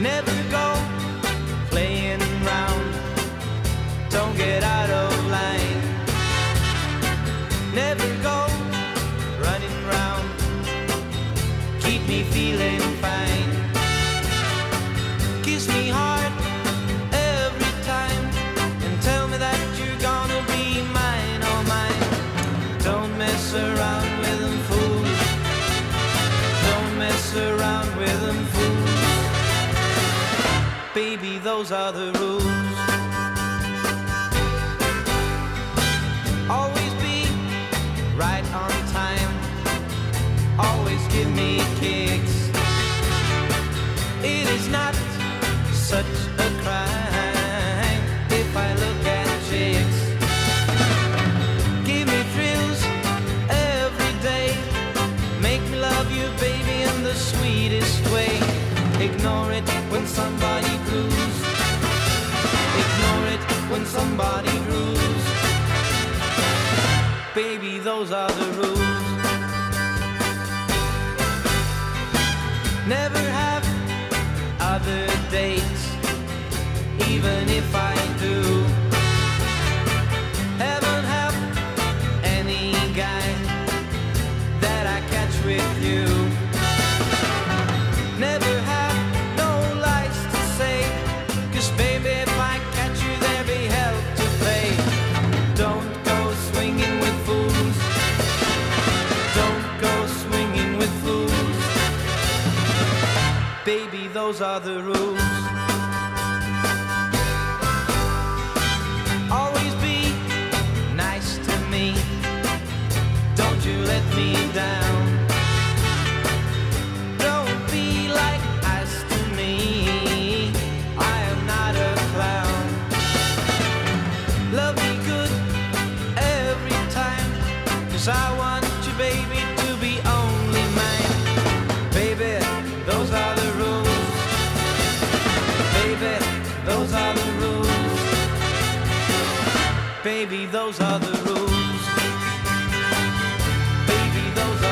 Never go playing round. Don't get out of line. Never go running round. Keep me feeling fine. Baby, those are the rules. Always be right on time. Always give me kicks. It is not such a crime if I look at chicks. Give me thrills every day. Make me love you, baby, in the sweetest way. Ignore it when somebody those are the rules. Never have other dates, even if I do. Heaven help any guy that I catch with you. Those are the rules. Always be nice to me. Don't you let me down. Don't be like ice to me. I am not a clown. Love me good every I want Those are the rules. Baby, those are the rules. Baby, those are